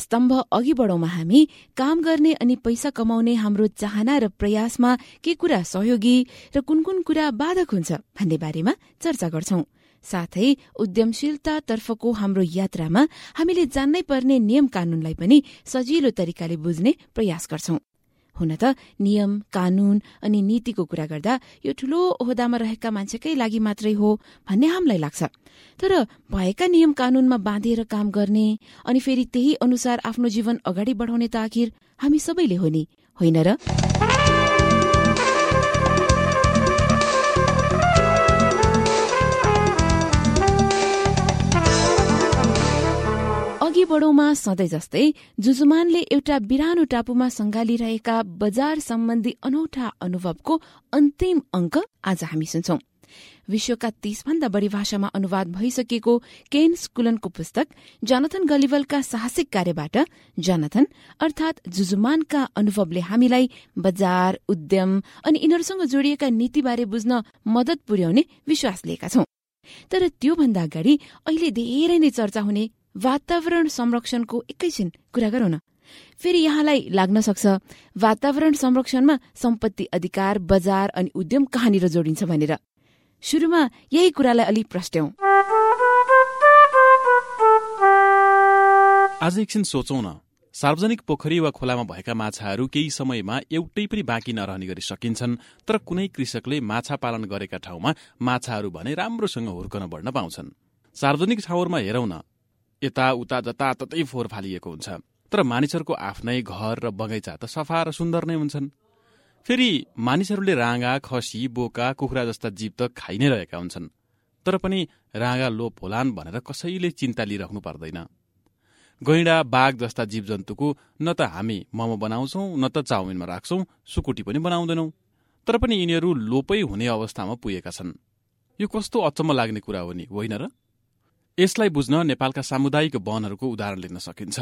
स्तम्भ अघि बढौँमा हामी काम गर्ने अनि पैसा कमाउने हाम्रो चाहना र प्रयासमा के कुरा सहयोगी र कुन कुन कुरा बाधक हुन्छ भन्ने बारेमा चर्चा गर्छौं। साथै उद्यमशीलतातर्फको हाम्रो यात्रामा हामीले जान्नै पर्ने नियम कानूनलाई पनि सजिलो तरिकाले बुझ्ने प्रयास गर्छौं। हुन त नियम कानून अनि नीतिको कुरा गर्दा यो ठूलो ओहदामा रहेका मान्छेकै लागि मात्रै हो भन्ने हामीलाई लाग्छ। तर भएका नियम कानूनमा बाँधेर काम गर्ने अनि फेरि त्यही अनुसार आफ्नो जीवन अगाडि बढाउने त आखिर हामी सबैले हो नि होइन र? बढौँमा सधैँ जस्तै जुजुमानले एउटा बिरानो टापुमा सङ्घालिरहेका बजार सम्बन्धी अनौठा अनुभवको अन्तिम अंक आज हामी सुन्छौं। विश्वका तीसभन्दा बढ़ी भाषामा अनुवाद भइसकेको केन स्कुलनको पुस्तक जनथन गलिवलका साहसिक कार्यबाट जनथन अर्थात जुजुमानका अनुभवले हामीलाई बजार उद्यम अनि यिनीहरूसँग जोडिएका नीतिबारे बुझ्न मदत पुर्याउने विश्वास लिएका छौं। तर त्योभन्दा अगाडि अहिले धेरै नै चर्चा हुने वातावरण संरक्षणको एकैछिन कुरा गरौँ न। फेरि यहाँलाई लाग्न सक्छ वातावरण संरक्षणमा सम्पत्ति अधिकार बजार अनि उद्यम कहाँनिर जोडिन्छ भनेर। शुरूमा यही कुरालाई अलि प्रष्ट्यौं आज एकछिन सोचौं न। सार्वजनिक पोखरी वा खोलामा भएका माछाहरू केही समयमा एउटै पनि बाँकी नरहने गरी सकिन्छन् तर कुनै कृषकले माछा पालन गरेका ठाउँमा माछाहरू भने राम्रोसँग हुर्कन बढ्न पाउँछन्। सार्वजनिक ठाउँहरूमा हेरौं न। यता उता जताततै फोहोर फालिएको हुन्छ। तर मानिसहरूको आफ्नै घर र बगैँचा त सफा र सुन्दर नै हुन्छन्। फेरि मानिसहरूले राँगा खसी बोका कुखुरा जस्ता जीव त खाइ नै रहेका हुन्छन्। तर पनि राँगा लोप होलान् भनेर कसैले चिन्ता लिइराख्नु पर्दैन। गैँडा बाघ जस्ता जीव जन्तुको न त हामी मोमो बनाउँछौ न त चाउमिनमा राख्छौं सुकुटी पनि बनाउँदैनौ। तर पनि यिनीहरू लोपै हुने अवस्थामा पुगेका छन्। यो कस्तो अचम्म लाग्ने कुरा हो नि होइन र? यसलाई बुझ्न नेपालका सामुदायिक वनहरूको उदाहरण लिन सकिन्छ।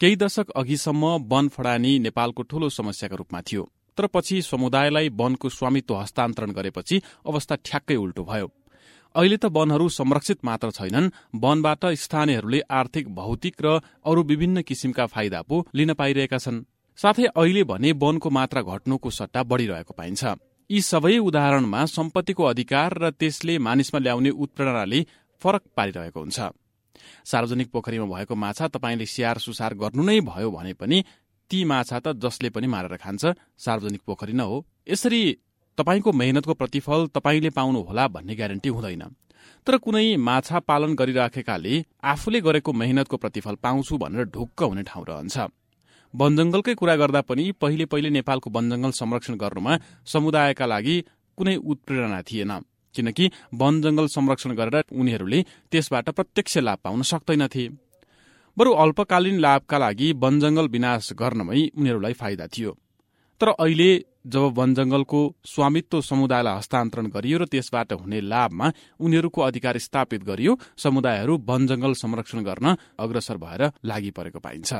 केही दशक अघिसम्म वन फडानी नेपालको ठूलो समस्याका रूपमा थियो तर पछि समुदायलाई वनको स्वामित्व हस्तान्तरण गरेपछि अवस्था ठ्याक्कै उल्टो भयो। अहिले त वनहरू संरक्षित मात्र छैनन् वनबाट स्थानीयहरूले आर्थिक भौतिक र अरू विभिन्न किसिमका फाइदा पो लिन पाइरहेका छन्। साथै अहिले भने वनको मात्रा घट्नुको सट्टा बढ़िरहेको पाइन्छ। यी सबै उदाहरणमा सम्पत्तिको अधिकार र त्यसले मानिसमा ल्याउने उत्प्रेरणाले फरक पारिरहेको हुन्छ। सार्वजनिक पोखरीमा भएको माछा तपाईँले स्याहार सुसार गर्नु नै भयो भने पनि ती माछा त जसले पनि मारेर खान्छ सार्वजनिक पोखरी न हो। यसरी तपाईँको मेहनतको प्रतिफल तपाईँले पाउनुहोला भन्ने ग्यारेन्टी हुँदैन। तर कुनै माछा पालन गरिराखेकाले आफूले गरेको मेहनतको प्रतिफल पाउँछु भनेर ढुक्क हुने ठाउँ रहन्छ। वनजंगलकै कुरा गर्दा पनि पहिले पहिले नेपालको वनजंगल संरक्षण गर्नुमा समुदायका लागि कुनै उत्प्रेरणा थिएन। किनकि वन जंगल संरक्षण गरेर उनीहरूले त्यसबाट प्रत्यक्ष लाभ पाउन सक्दैनथे। बरु अल्पकालीन लाभका लागि वन जंगल विनाश गर्नमै उनीहरूलाई फाइदा थियो। तर अहिले जब वन जंगलको स्वामित्व समुदायलाई हस्तान्तरण गरियो र त्यसबाट हुने लाभमा उनीहरूको अधिकार स्थापित गरियो समुदायहरू वन जंगल संरक्षण गर्न अग्रसर भएर लागि परेको पाइन्छ।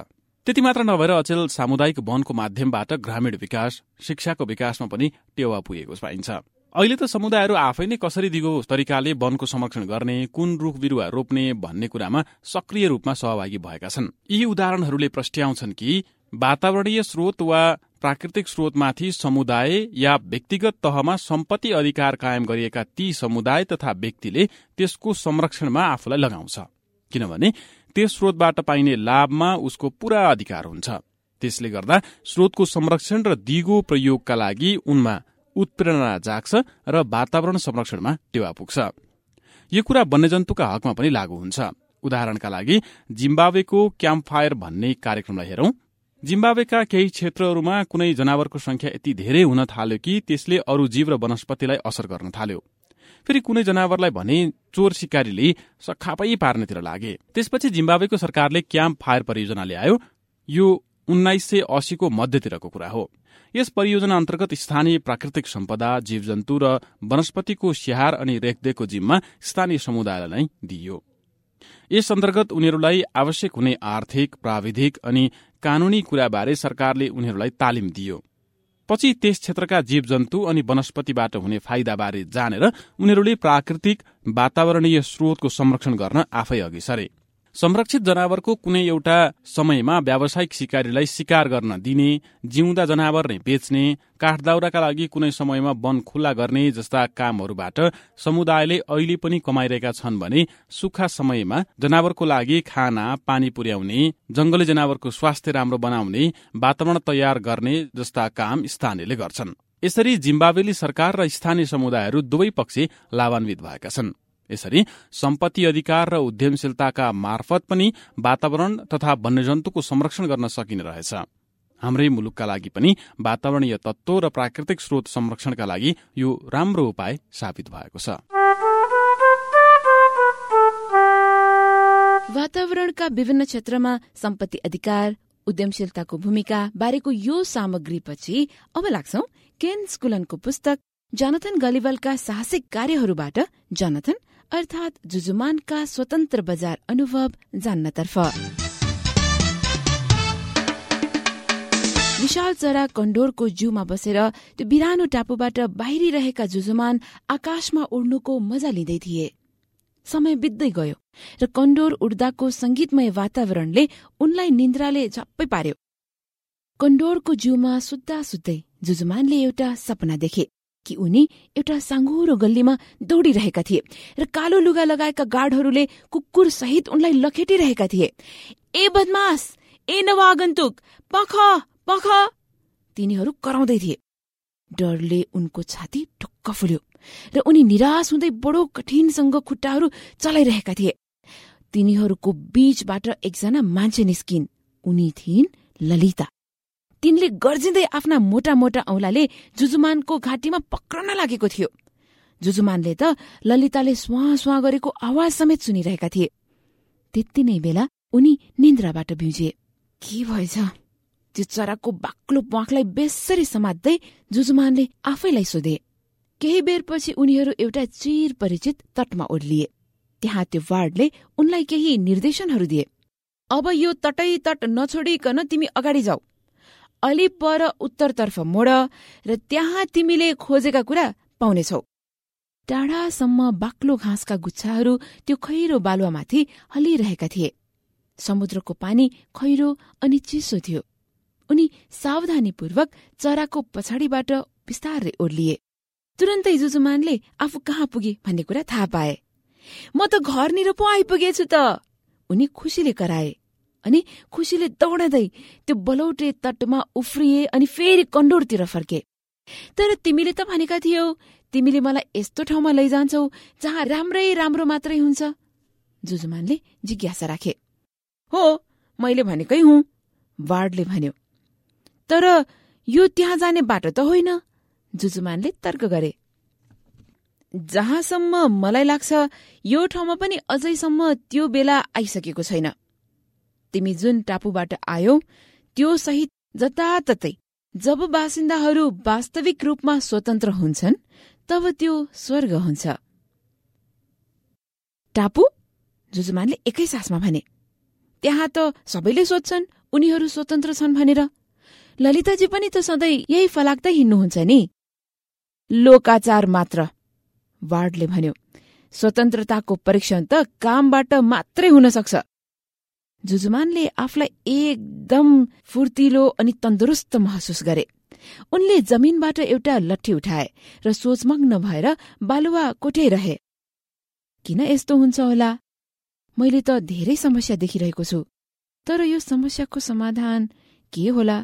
त्यति मात्र नभएर अचेल सामुदायिक वनको माध्यमबाट ग्रामीण विकास शिक्षाको विकासमा पनि टेवा पुगेको पाइन्छ। अहिले त समुदायहरू आफै नै कसरी दिगो तरिकाले वनको संरक्षण गर्ने कुन रुख बिरुवा रोप्ने भन्ने कुरामा सक्रिय रूपमा सहभागी भएका छन्। यी उदाहरणहरूले प्रस्ट्याउँछन् कि वातावरणीय स्रोत वा प्राकृतिक स्रोतमाथि समुदाय या व्यक्तिगत तहमा सम्पत्ति अधिकार कायम गरिएका ती समुदाय तथा व्यक्तिले त्यसको संरक्षणमा आफूलाई लगाउँछ। किनभने त्यस स्रोतबाट पाइने लाभमा उसको पूरा अधिकार हुन्छ। त्यसले गर्दा स्रोतको संरक्षण र दिगो प्रयोगका लागि उनमा उत्प्रेरणा जाग्छ र वातावरण संरक्षणमा टेवा पुग्छ। यो कुरा वन्यजन्तुका हकमा पनि लागू हुन्छ। उदाहरणका लागि जिम्बावेको क्याम्प फायर भन्ने कार्यक्रमलाई हेरौं। जिम्बावेका केही क्षेत्रहरूमा कुनै जनावरको संख्या यति धेरै हुन थाल्यो कि त्यसले अरू जीव र वनस्पतिलाई असर गर्न थाल्यो। फेरि कुनै जनावरलाई भने चोर सिकारीले सखापै पार्नेतिर लागे। त्यसपछि जिम्बावेको सरकारले क्याम्प फायर परियोजना ल्यायो यो उन्नाइस सय अस्सीको मध्यतिरको कुरा हो। यस परियोजना अन्तर्गत स्थानीय प्राकृतिक सम्पदा जीवजन्तु र वनस्पतिको स्याहार अनि रेखदेखको जिम्मा स्थानीय समुदायलाई नै दिइयो। यस अन्तर्गत उनीहरूलाई आवश्यक हुने आर्थिक प्राविधिक अनि कानूनी कुराबारे सरकारले उनीहरूलाई तालिम दियो। पछि त्यस क्षेत्रका जीवजन्तु अनि वनस्पतिबाट हुने फाइदाबारे जानेर उनीहरूले प्राकृतिक वातावरणीय स्रोतको संरक्षण गर्न आफै अघि सरे। संरक्षित जनावरको कुनै एउटा समयमा व्यावसायिक शिकारीलाई शिकार गर्न दिने जिउँदा जनावर नै बेच्ने काठ दाउराका लागि कुनै समयमा वन खुल्ला गर्ने जस्ता कामहरूबाट समुदायले अहिले पनि कमाइरहेका छन् भने सुक्खा समयमा जनावरको लागि खाना पानी पुर्याउने जंगली जनावरको स्वास्थ्य राम्रो बनाउने वातावरण तयार गर्ने जस्ता काम स्थानीयले गर्छन्। यसरी जिम्बावेली सरकार र स्थानीय समुदायहरू दुवै पक्ष लाभान्वित भएका छन्। यसरी सम्पत्ति अधिकार र उद्यमशीलताका मार्फत पनि वातावरण तथा वन्यजन्तुको संरक्षण गर्न सकिने रहेछ। हाम्रै मुलुकका लागि पनि वातावरणीय तत्व र प्राकृतिक स्रोत संरक्षणका लागि यो राम्रो उपाय साबित भएको छ। वातावरणका विभिन्न क्षेत्रमा सम्पत्ति अधिकार उद्यमशीलताको भूमिका बारेको यो सामग्रीपछि अब लाग्छौ केन स्कुलनको पुस्तक जनथन गलिवलका साहसिक कार्यहरूबाट जनथन अर्थात जुजुमानका स्वतन्त्र बजार अनुभव जान्नतर्फ। विशाल चरा कण्डोरको जूमा बसेर त्यो बिरानो टापुबाट बाहिरिरहेका जुजुमान आकाशमा उड्नुको मजा लिँदै थिए। समय बित्दै गयो र कण्डोर उड्दाको संगीतमय वातावरणले उनलाई निन्द्राले झप्पै पार्यो। कण्डोरको जूमा सुत्दा सुत्दै जुजुमानले एउटा सपना देखे। कि उनी एउटा साङ्गुरो गल्लीमा दौडिरहेका थिए र कालो लुगा लगाएका गार्डहरूले कुकुर सहित उनलाई लखेटिरहेका थिए। ए बदमास! ए नवागन्तुक पख! पख! तिनीहरू कराउँदै थिए। डरले उनको छाती ढुक्क फुल्यो र उनी निराश हुँदै बडो कठिनसँग खुट्टाहरू चलाइरहेका थिए। तिनीहरूको बीचबाट एकजना मान्छे निस्किन्। उनी थिइन् ललिता। तिनले गर्जिँदै आफ्ना मोटा मोटा औलाले जुजुमानको घाँटीमा पक्रन लागेको थियो। जुजुमानले त ललिताले स्वा स्वा गरेको आवाज समेत सुनिरहेका थिए। त्यति नै बेला उनी निन्द्राबाट भिउजिए के भएछ? त्यो चराको बाक्लो प्वाखलाई बेसरी समात्दै जुजुमानले आफैलाई सोधे। केही बेरपछि उनीहरू एउटा चिर परिचित तटमा ओर्लिए। त्यहाँ त्यो वार्डले उनलाई केही निर्देशनहरू दिए। अब यो तटै तट नछोडिकन तिमी अगाडि जाऊ। अलि पर उत्तरतर्फ मोड र त्यहाँ तिमीले खोजेका कुरा पाउनेछौ। टाढासम्म बाक्लो घाँसका गुच्छाहरू त्यो खैरो बालुवामाथि हलिरहेका थिए। समुद्रको पानी खैरो अनि चिसो थियो। उनी सावधानीपूर्वक चराको पछाडिबाट बिस्तारै ओर्लिए। तुरन्तै जुजुमानले आफू कहाँ पुगे भन्ने कुरा थाहा पाए। म त घरनिर पो आइपुगेछु त! उनी खुसीले कराए। अनि खुसीले दौडदै त्यो बलौटे तटमा उफ्रिए अनि फेरि कण्डोरतिर फर्के। तर तिमीले त भनेका थियौ तिमीले मलाई यस्तो ठाउँमा लैजान्छौ जहाँ राम्रै राम्रो मात्रै हुन्छ। जुजुमानले जिज्ञासा राखे। हो मैले भनेकै हुँ वार्डले भन्यो। तर यो त्यहाँ जाने बाटो त होइन जुजुमानले तर्क गरे। जहाँसम्म मलाई लाग्छ यो ठाउँमा पनि अझैसम्म त्यो बेला आइसकेको छैन। तिमी जुन टापुबाट आयौ त्यो सहित जताततै जब बासिन्दाहरू वास्तविक रूपमा स्वतन्त्र हुन्छन् तब त्यो स्वर्ग हुन्छ। टापु? जुजुमानले एकै सासमा भने त्यहाँ त सबैले सोध्छन् उनीहरू स्वतन्त्र छन् भनेर। ललिताजी पनि त सधैँ यही फलाक्दै हिँड्नुहुन्छ नि? लोकाचार मात्र वार्डले भन्यो। स्वतन्त्रताको परीक्षण त कामबाट मात्रै हुन सक्छ। जुजुमानले आफूलाई एकदम फुर्तिलो अनि तन्दुरुस्त महसुस गरे। उनले जमिनबाट एउटा लट्ठी उठाए र सोचमग्न भएर बालुवा कोट्याइरहे किन यस्तो हुन्छ होला? मैले त धेरै समस्या देखिरहेको छु। तर यो समस्याको समाधान के होला?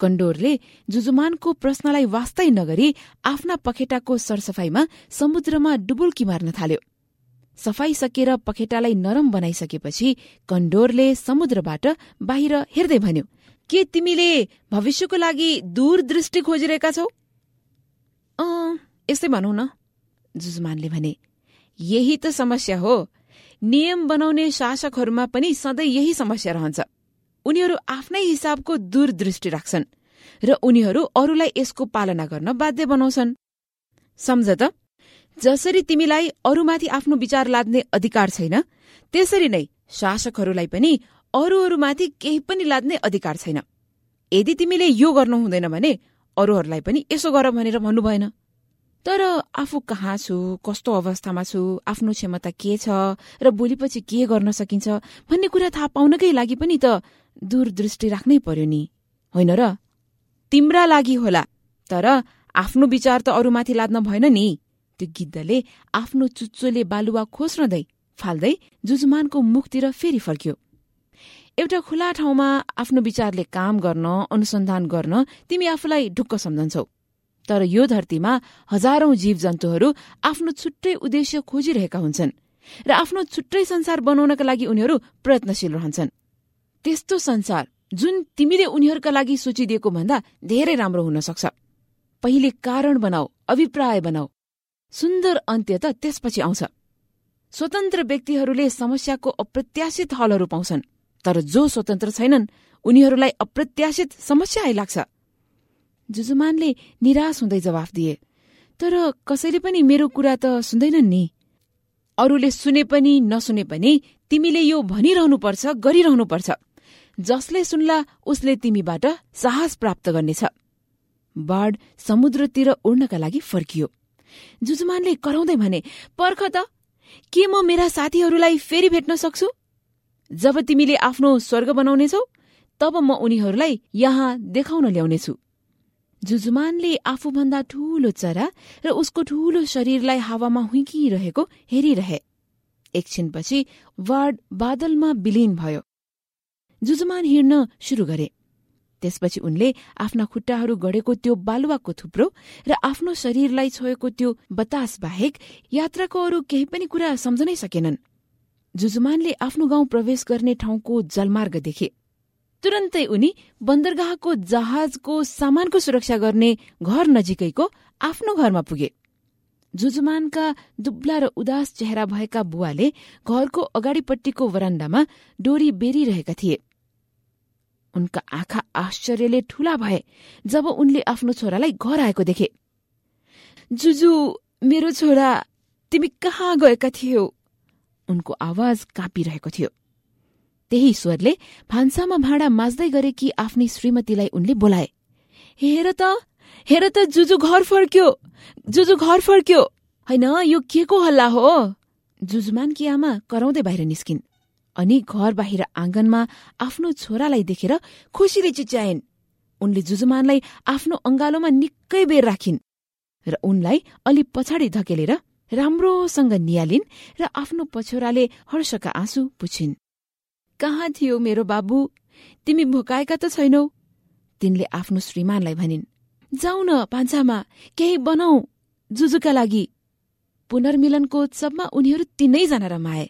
कण्डोरले जुजुमानको प्रश्नलाई वास्तै नगरी आफ्ना पखेटाको सरसफाईमा समुद्रमा डुबुल्की मार्न थाल्यो। सफाई सकेर पखेटालाई नरम बनाइसकेपछि कण्डोरले समुद्रबाट बाहिर हेर्दै भन्यो के तिमीले भविष्यको लागि दूरदृष्टि खोजिरहेका छौ? यस्तै भनौ न जुजमानले भने। यही त समस्या हो। नियम बनाउने शासकहरूमा पनि सधैँ यही समस्या रहन्छ। उनीहरू आफ्नै हिसाबको दूरदृष्टि राख्छन् र उनीहरू अरूलाई यसको पालना गर्न बाध्य बनाउँछन्। सम्झ त। जसरी तिमीलाई अरूमाथि आफ्नो विचार लाद्ने अधिकार छैन त्यसरी नै शासकहरूलाई पनि अरूहरूमाथि केही पनि लाद्ने अधिकार छैन। यदि तिमीले यो गर्नु हुँदैन भने अरूहरूलाई पनि यसो गर भनेर भन्नु भएन तर आफू कहाँ छु कस्तो अवस्थामा छु आफ्नो क्षमता के छ र भोलिपछि के गर्न सकिन्छ भन्ने कुरा थाहा पाउनकै लागि पनि त दूरदृष्टि राख्नै पर्यो नि होइन र? तिम्रा लागि होला तर आफ्नो विचार त अरूमाथि लाद्न भएन नि। त्यो गिद्धले आफ्नो चुच्चोले बालुवा खोस्रदै फाल्दै जुजुमानको मुखतिर फेरि फर्क्यो। एउटा खुला ठाउँमा आफ्नो विचारले काम गर्न अनुसन्धान गर्न तिमी आफूलाई ढुक्क सम्झन्छौ। तर यो धरतीमा हजारौं जीव जन्तुहरू आफ्नो छुट्टै उद्देश्य खोजिरहेका हुन्छन् र आफ्नो छुट्टै संसार बनाउनका लागि उनीहरू प्रयत्नशील रहन्छन्। त्यस्तो संसार जुन तिमीले उनीहरूका लागि सोचिदिएको भन्दा धेरै राम्रो हुन सक्छ। पहिले कारण बनाऊ अभिप्राय बनाऊ सुन्दर अन्त्य त त्यसपछि आउँछ। स्वतन्त्र व्यक्तिहरूले समस्याको अप्रत्याशित हलहरू पाउँछन् तर जो स्वतन्त्र छैनन् उनीहरूलाई अप्रत्याशित समस्या आइलाग्छ जुजुमानले निराश हुँदै जवाफ दिए तर कसैले पनि मेरो कुरा त सुन्दैनन् नि। अरूले सुने पनि नसुने पनि तिमीले यो भनिरहनुपर्छ गरिरहनुपर्छ। जसले सुन्ला उसले तिमीबाट साहस प्राप्त गर्नेछ। बाढ समुद्रतिर उड्नका लागि फर्कियो। जुजुमानले कराउँदै भने पर्ख त के म मेरा साथीहरूलाई फेरि भेट्न सक्छु? जब तिमीले आफ्नो स्वर्ग बनाउनेछौ तब म उनीहरूलाई यहाँ देखाउन ल्याउनेछु जुजुमानले आफूभन्दा ठूलो चरा र उसको ठूलो शरीरलाई हावामा हुइकिरहेको हेरिरहे। एकछिनपछि वार्ड बादलमा विलीन भयो। जुजुमान हिँड्न शुरू गरे। त्यसपछि उनले आफ्ना खुट्टाहरू गढेको त्यो बालुवाको थुप्रो र आफ्नो शरीरलाई छोएको त्यो बतास बाहेक यात्राको अरू केही पनि कुरा सम्झनै सकेनन्। जुजुमानले आफ्नो गाउँ प्रवेश गर्ने ठाउँको जलमार्ग देखे। तुरन्तै उनी बन्दरगाहको जहाजको सामानको सुरक्षा गर्ने घर नजिकैको आफ्नो घरमा पुगे। जुजुमानका दुब्ला र उदास चेहरा भएका बुवाले घरको अगाडिपट्टिको वरान्डामा डोरी बेरिरहेका थिए। उनका आँखा आश्चर्यले ठूला भए जब उनले आफ्नो छोरालाई घर आएको देखे। जुजु मेरो छोरा तिमी कहाँ गएका थियौ? उनको आवाज काँपिरहेको थियो। त्यही स्वरले भान्सामा भाँडा माझ्दै गरेकी आफ्नी श्रीमतीलाई उनले बोलाए। हेर त हेर त जुजु घर फर्क्यो जुजु घर फर्क्यो। होइन यो के को हल्ला हो? जुजुमानकी आमा कराउँदै बाहिर निस्किन्। अनि घर बाहिर आँगनमा आफ्नो छोरालाई देखेर खुसीले चिच्याइन्। उनले जुजुमानलाई आफ्नो अंगालोमा निकै बेर राखिन् र उनलाई अलि पछाडि धकेलेर राम्रोसँग निहालिन् र आफ्नो पछोराले हर्षका आँसु पुछिन्। कहाँ थियो मेरो बाबु? तिमी भोकाएका त छैनौ? तिनले आफ्नो श्रीमानलाई भनिन्। जाउ न पान्छामा केही बनाऊ जुजुका लागि। पुनर्मिलनको उत्सवमा उनीहरू तीनैजना रमाए।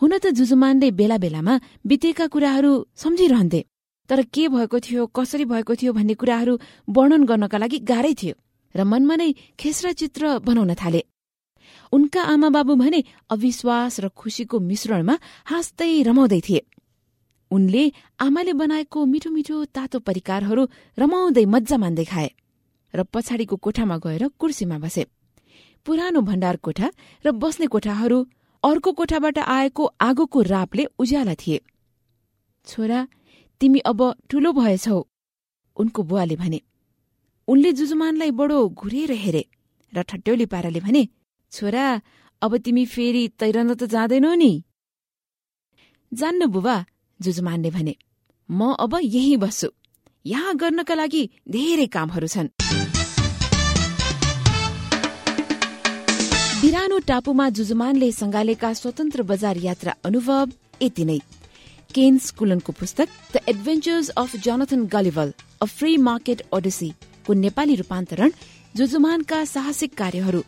हुन त जुजुमानले बेला बेलामा बितेका कुराहरू सम्झिरहन्थे। तर के भएको थियो कसरी भएको थियो भन्ने कुराहरू वर्णन गर्नका लागि गाह्रै थियो र मनमा नै खेस्रा चित्र बनाउन थाले। उनका आमा बाबु भने अविश्वास र खुशीको मिश्रणमा हाँस्दै रमाउँदै थिए। उनले आमाले बनाएको मिठो मिठो तातो परिकारहरू रमाउँदै मजा मान्दै खाए र पछाडिको कोठामा गएर कुर्सीमा बसे। पुरानो भण्डार कोठा र बस्ने कोठाहरू अर्को कोठाबाट आएको आगोको रापले उज्याला थिए। छोरा तिमी अब ठूलो भएछौ उनको बुवाले भने। उनले जुजुमानलाई बडो घुरेर हेरे र ठट्यौली पाराले भने छोरा अब तिमी फेरि तैरन त जाँदैनौ नि? जान्न बुबा जुजुमानले भने। म अब यही बस्छु। यहाँ गर्नका लागि धेरै कामहरू छन्। बिरानो टापुमा जुजुमानले सङ्गालेका स्वतन्त्र बजार यात्रा अनुभव यति नै। केन स्कुलनको पुस्तक the adventures of Jonathan Gullible a free market odyssey को नेपाली रूपान्तरण जुजुमानका साहसिक कार्यहरू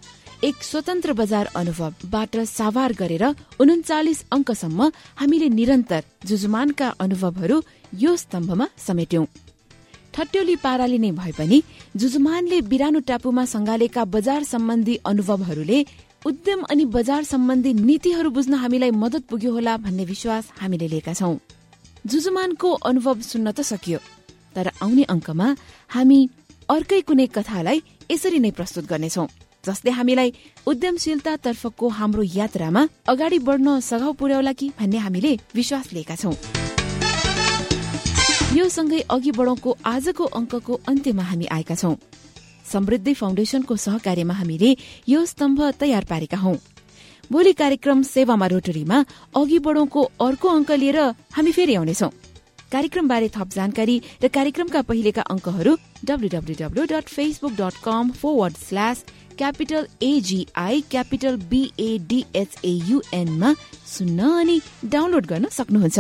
एक स्वतन्त्र बजार अनुभवबाट साभार गरेर उन्चालिस अङ्कसम्म हामीले निरन्तर जुजुमानका अनुभवहरू यो स्तम्भमा समेट्यौं। ठट्यौली पाराले नै भए पनि जुजुमानले बिरानो टापुमा संगालेका बजार सम्बन्धी अनुभवहरूले उद्यम अनि बजार सम्बन्धी नीतिहरू बुझ्न हामीलाई मदत पुग्यो होला भन्ने विश्वास हामीले लिएका छौं। जुजुमानको अनुभव सुन्न त सकियो तर आउने अङ्कमा हामी अर्कै कुनै कथालाई यसरी नै प्रस्तुत गर्नेछौ जसले हामीलाई उद्यमशीलतातर्फको हाम्रो यात्रामा अगाडि बढ्न सघाउ पुर्याउला कि भन्ने हामीले विश्वास लिएका छौं। यो सँगै अघि बढौँको आजको अङ्कको अन्त्यमा हामी आएका छौं। समृद्धि फाउन्डेशनको सहकार्यमा हामीले यो स्तम्भ तयार पारेका हौं। भोलि कार्यक्रम सेवामा रोटरीमा अघि बढौंको अर्को अंक लिएर हामी फेरि आउनेछौ। कार्यक्रमबारे थप जानकारी र कार्यक्रमका पहिलेका एजीआई क्यापिटल बीएडीएचएयुएनमा सुन्न अनि डाउनलोड गर्न सक्नुहुन्छ।